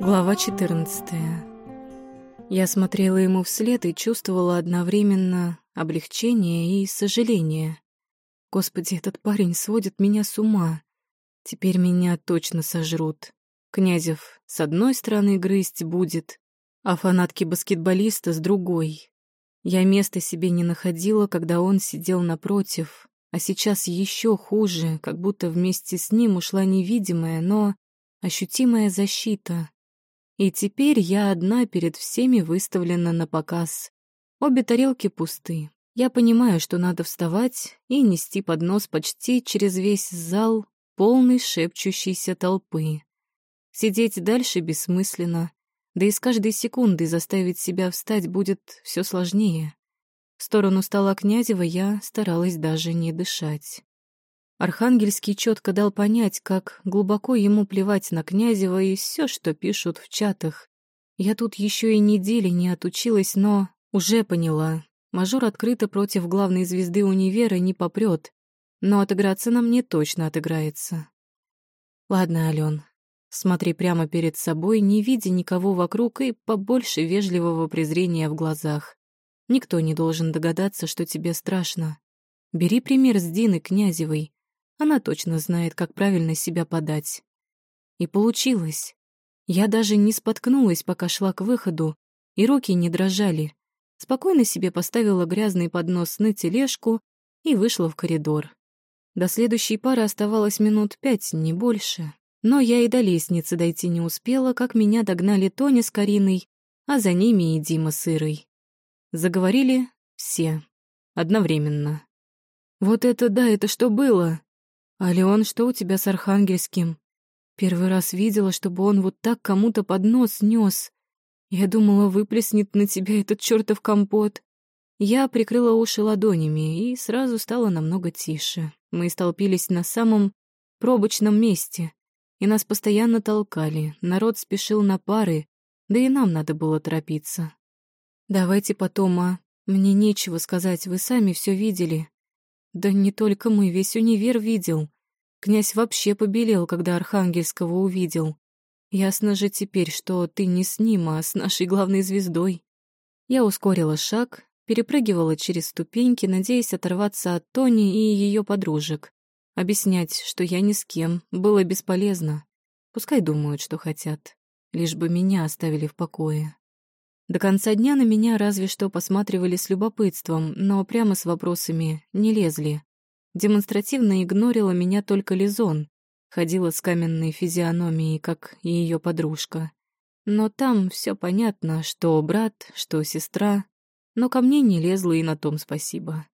Глава 14. Я смотрела ему вслед и чувствовала одновременно облегчение и сожаление. Господи, этот парень сводит меня с ума. Теперь меня точно сожрут. Князев с одной стороны грызть будет, а фанатки баскетболиста с другой. Я места себе не находила, когда он сидел напротив, а сейчас еще хуже, как будто вместе с ним ушла невидимая, но ощутимая защита. И теперь я одна перед всеми выставлена на показ. Обе тарелки пусты. Я понимаю, что надо вставать и нести поднос почти через весь зал, полный шепчущейся толпы. Сидеть дальше бессмысленно, да и с каждой секундой заставить себя встать будет все сложнее. В сторону стола Князева я старалась даже не дышать. Архангельский четко дал понять, как глубоко ему плевать на Князева и все, что пишут в чатах. Я тут еще и недели не отучилась, но уже поняла. Мажор открыто против главной звезды универа не попрет, но отыграться на мне точно отыграется. Ладно, Ален, смотри прямо перед собой, не видя никого вокруг и побольше вежливого презрения в глазах. Никто не должен догадаться, что тебе страшно. Бери пример с Дины Князевой. Она точно знает, как правильно себя подать. И получилось. Я даже не споткнулась, пока шла к выходу, и руки не дрожали. Спокойно себе поставила грязный поднос на тележку и вышла в коридор. До следующей пары оставалось минут пять, не больше. Но я и до лестницы дойти не успела, как меня догнали Тоня с Кариной, а за ними и Дима с Ирой. Заговорили все. Одновременно. «Вот это да, это что было?» «А Леон, что у тебя с Архангельским?» Первый раз видела, чтобы он вот так кому-то под нос нес. Я думала, выплеснет на тебя этот чертов компот. Я прикрыла уши ладонями и сразу стало намного тише. Мы столпились на самом пробочном месте, и нас постоянно толкали. Народ спешил на пары, да и нам надо было торопиться. «Давайте потом, а? Мне нечего сказать, вы сами все видели. Да не только мы, весь универ видел. Князь вообще побелел, когда Архангельского увидел. Ясно же теперь, что ты не с ним, а с нашей главной звездой. Я ускорила шаг, перепрыгивала через ступеньки, надеясь оторваться от Тони и ее подружек. Объяснять, что я ни с кем, было бесполезно. Пускай думают, что хотят. Лишь бы меня оставили в покое. До конца дня на меня разве что посматривали с любопытством, но прямо с вопросами не лезли. Демонстративно игнорила меня только Лизон, ходила с каменной физиономией, как и ее подружка. Но там все понятно, что брат, что сестра, но ко мне не лезла и на том спасибо.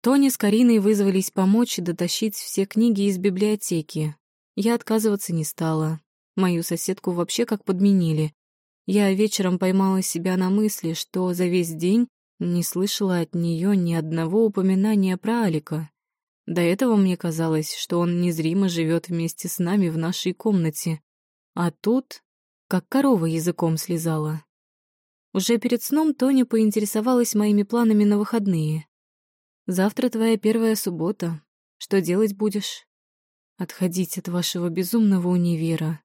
Тони с Кариной вызвались помочь дотащить все книги из библиотеки. Я отказываться не стала. Мою соседку вообще как подменили. Я вечером поймала себя на мысли, что за весь день не слышала от нее ни одного упоминания про Алика. До этого мне казалось, что он незримо живет вместе с нами в нашей комнате. А тут, как корова языком слезала. Уже перед сном Тоня поинтересовалась моими планами на выходные. «Завтра твоя первая суббота. Что делать будешь?» «Отходить от вашего безумного универа»,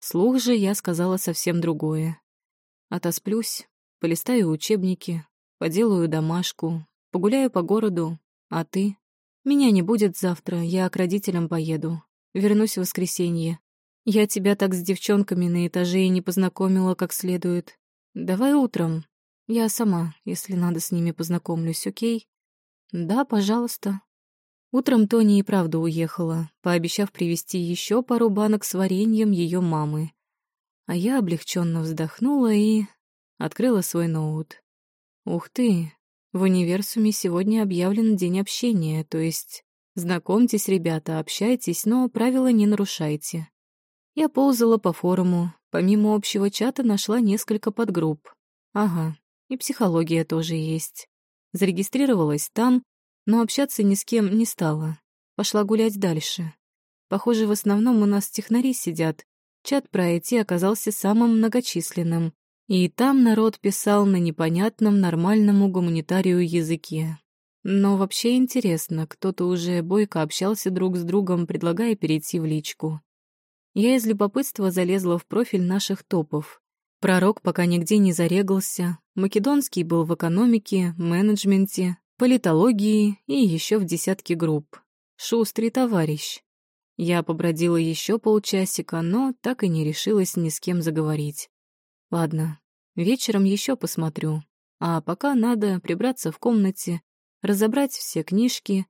Слух же я сказала совсем другое. Отосплюсь, полистаю учебники, поделаю домашку, погуляю по городу, а ты? Меня не будет завтра, я к родителям поеду. Вернусь в воскресенье. Я тебя так с девчонками на этаже и не познакомила как следует. Давай утром. Я сама, если надо, с ними познакомлюсь, окей? Да, пожалуйста. Утром Тони и правда уехала, пообещав привезти еще пару банок с вареньем ее мамы. А я облегченно вздохнула и открыла свой ноут. Ух ты, в универсуме сегодня объявлен день общения, то есть знакомьтесь, ребята, общайтесь, но правила не нарушайте. Я ползала по форуму, помимо общего чата нашла несколько подгрупп. Ага, и психология тоже есть. Зарегистрировалась там, но общаться ни с кем не стала. Пошла гулять дальше. Похоже, в основном у нас технари сидят. Чат про IT оказался самым многочисленным. И там народ писал на непонятном нормальному гуманитарию языке. Но вообще интересно, кто-то уже бойко общался друг с другом, предлагая перейти в личку. Я из любопытства залезла в профиль наших топов. Пророк пока нигде не зарегался. Македонский был в экономике, менеджменте, политологии и еще в десятке групп. Шустрый товарищ. Я побродила еще полчасика, но так и не решилась ни с кем заговорить. Ладно, вечером еще посмотрю. А пока надо прибраться в комнате, разобрать все книжки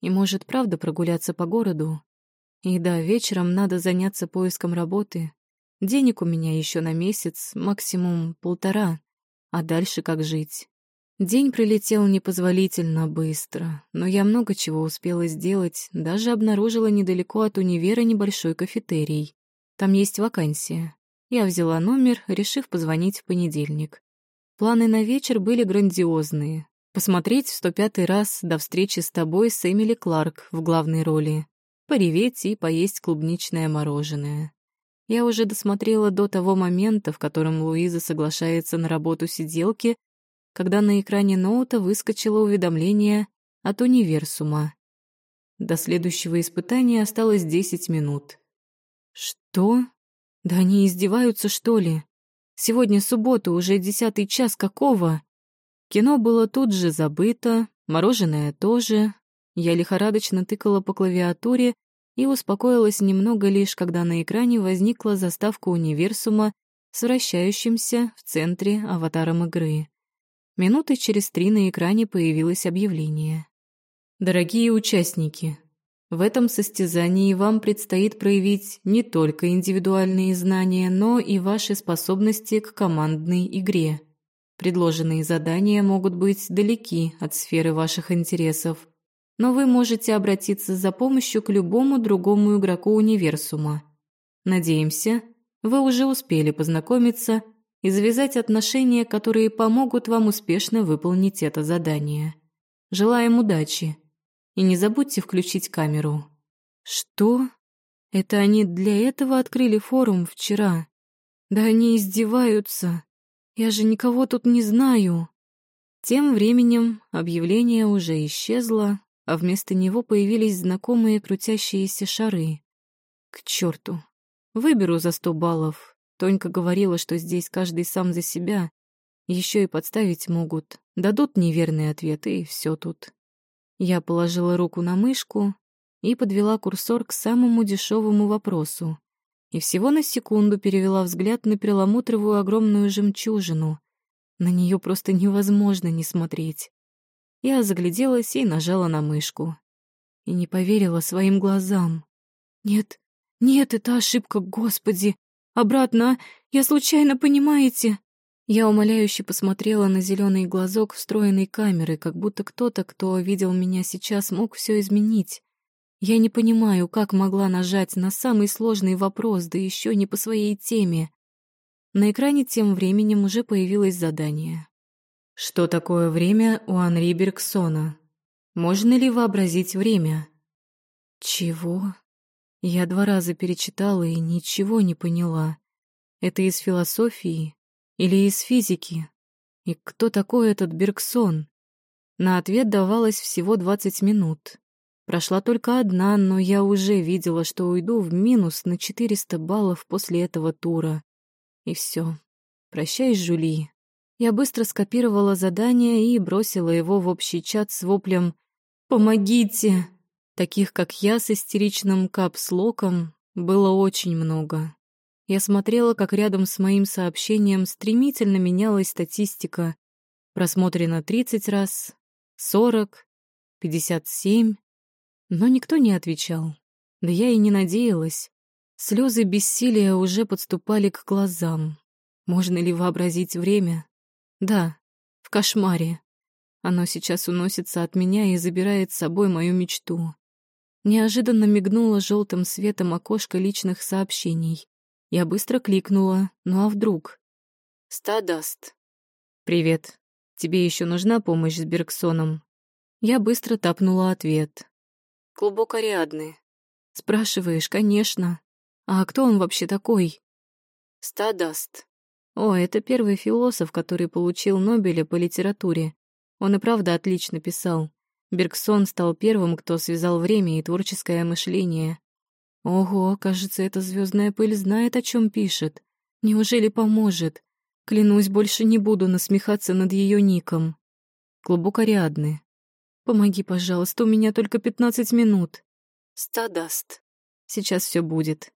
и, может, правда прогуляться по городу. И да, вечером надо заняться поиском работы. Денег у меня еще на месяц, максимум полтора. А дальше как жить? День прилетел непозволительно быстро, но я много чего успела сделать, даже обнаружила недалеко от универа небольшой кафетерий. Там есть вакансия. Я взяла номер, решив позвонить в понедельник. Планы на вечер были грандиозные. Посмотреть в 105 раз до встречи с тобой с Эмили Кларк в главной роли. Пореветь и поесть клубничное мороженое. Я уже досмотрела до того момента, в котором Луиза соглашается на работу сиделки, когда на экране ноута выскочило уведомление от универсума. До следующего испытания осталось 10 минут. Что? Да они издеваются, что ли? Сегодня суббота, уже десятый час какого? Кино было тут же забыто, мороженое тоже. Я лихорадочно тыкала по клавиатуре, и успокоилась немного лишь, когда на экране возникла заставка универсума с вращающимся в центре аватаром игры. Минуты через три на экране появилось объявление. «Дорогие участники, в этом состязании вам предстоит проявить не только индивидуальные знания, но и ваши способности к командной игре. Предложенные задания могут быть далеки от сферы ваших интересов, но вы можете обратиться за помощью к любому другому игроку универсума. Надеемся, вы уже успели познакомиться и завязать отношения, которые помогут вам успешно выполнить это задание. Желаем удачи. И не забудьте включить камеру. Что? Это они для этого открыли форум вчера? Да они издеваются. Я же никого тут не знаю. Тем временем объявление уже исчезло, а вместо него появились знакомые крутящиеся шары. К черту! Выберу за сто баллов. Тонька говорила, что здесь каждый сам за себя. Еще и подставить могут. Дадут неверный ответ, и все тут. Я положила руку на мышку и подвела курсор к самому дешевому вопросу. И всего на секунду перевела взгляд на перламутровую огромную жемчужину. На нее просто невозможно не смотреть. Я загляделась и нажала на мышку. И не поверила своим глазам. «Нет, нет, это ошибка, Господи! Обратно, я случайно, понимаете?» Я умоляюще посмотрела на зеленый глазок встроенной камеры, как будто кто-то, кто видел меня сейчас, мог все изменить. Я не понимаю, как могла нажать на самый сложный вопрос, да еще не по своей теме. На экране тем временем уже появилось задание. Что такое время у Анри Бергсона? Можно ли вообразить время? Чего? Я два раза перечитала и ничего не поняла. Это из философии или из физики? И кто такой этот Бергсон? На ответ давалось всего 20 минут. Прошла только одна, но я уже видела, что уйду в минус на 400 баллов после этого тура. И все. Прощай, Жули. Я быстро скопировала задание и бросила его в общий чат с воплем «Помогите!». Таких, как я, с истеричным капслоком было очень много. Я смотрела, как рядом с моим сообщением стремительно менялась статистика. Просмотрено 30 раз, 40, 57. Но никто не отвечал. Да я и не надеялась. Слезы бессилия уже подступали к глазам. Можно ли вообразить время, да, в кошмаре. Оно сейчас уносится от меня и забирает с собой мою мечту. Неожиданно мигнуло желтым светом окошко личных сообщений. Я быстро кликнула, ну а вдруг? Стадаст. «Привет. Тебе еще нужна помощь с Бергсоном?» Я быстро тапнула ответ. «Клубок Ариадны». «Спрашиваешь, конечно. А кто он вообще такой?» «Стадаст. О, это первый философ, который получил Нобеля по литературе. Он и правда отлично писал. Бергсон стал первым, кто связал время и творческое мышление. Ого, кажется, эта звездная пыль знает, о чем пишет. Неужели поможет? Клянусь, больше не буду насмехаться над ее ником. Клубок. Помоги, пожалуйста, у меня только пятнадцать минут. Стадаст. Сейчас все будет.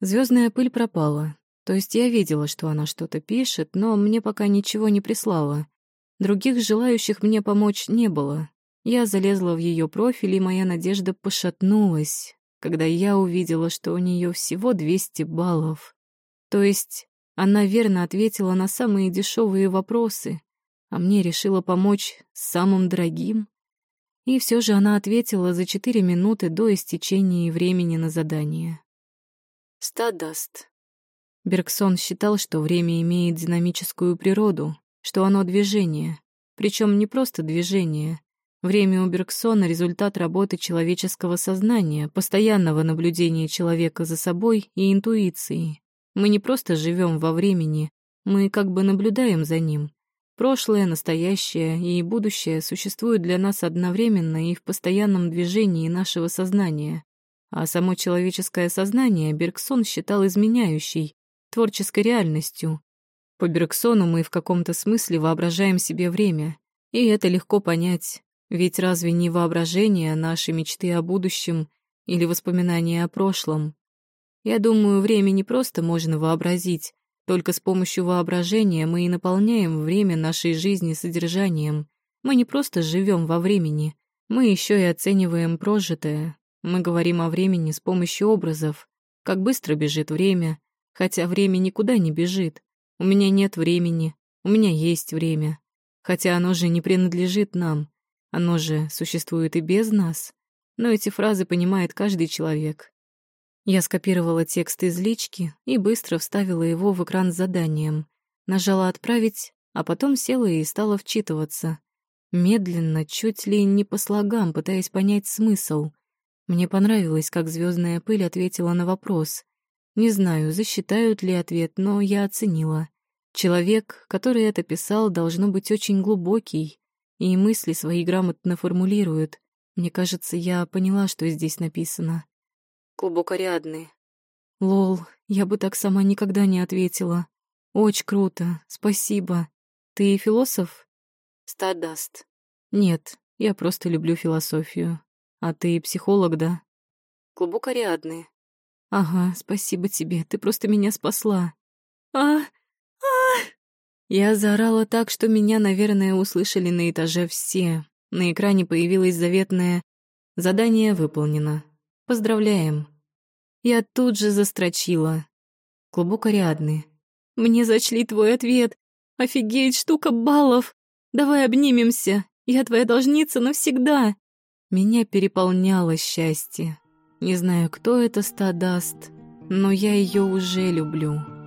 Звездная пыль пропала. То есть я видела, что она что-то пишет, но мне пока ничего не прислала. Других желающих мне помочь не было. Я залезла в ее профиль, и моя надежда пошатнулась, когда я увидела, что у нее всего 200 баллов. То есть она верно ответила на самые дешевые вопросы, а мне решила помочь самым дорогим. И все же она ответила за 4 минуты до истечения времени на задание. Стадаст. Бергсон считал, что время имеет динамическую природу, что оно движение, причем не просто движение, Время у Бергсона — результат работы человеческого сознания, постоянного наблюдения человека за собой и интуиции. Мы не просто живем во времени, мы как бы наблюдаем за ним. Прошлое, настоящее и будущее существуют для нас одновременно и в постоянном движении нашего сознания. А само человеческое сознание Бергсон считал изменяющей, творческой реальностью. По Бергсону мы в каком-то смысле воображаем себе время, и это легко понять. Ведь разве не воображение наши мечты о будущем или воспоминания о прошлом? Я думаю, время не просто можно вообразить, только с помощью воображения мы и наполняем время нашей жизни содержанием. Мы не просто живем во времени, мы еще и оцениваем прожитое. Мы говорим о времени с помощью образов. Как быстро бежит время, хотя время никуда не бежит. У меня нет времени, у меня есть время. Хотя оно же не принадлежит нам. Оно же существует и без нас. Но эти фразы понимает каждый человек. Я скопировала текст из лички и быстро вставила его в экран с заданием. Нажала «Отправить», а потом села и стала вчитываться. Медленно, чуть ли не по слогам, пытаясь понять смысл. Мне понравилось, как звездная пыль ответила на вопрос. Не знаю, засчитают ли ответ, но я оценила. Человек, который это писал, должно быть очень глубокий, и мысли свои грамотно формулирует. Мне кажется, я поняла, что здесь написано. Глубокорядный. Лол, я бы так сама никогда не ответила. Очень круто, спасибо. Ты философ? Стадаст. Нет, я просто люблю философию. А ты психолог, да? Глубокорядный. Ага, спасибо тебе, ты просто меня спасла. А, я заорала так, что меня, наверное, услышали на этаже все. На экране появилось заветное «Задание выполнено. Поздравляем». Я тут же застрочила. Клубок Ариадны. «Мне зачли твой ответ. Офигеть, штука баллов. Давай обнимемся. Я твоя должница навсегда». Меня переполняло счастье. Не знаю, кто это ста даст, но я ее уже люблю.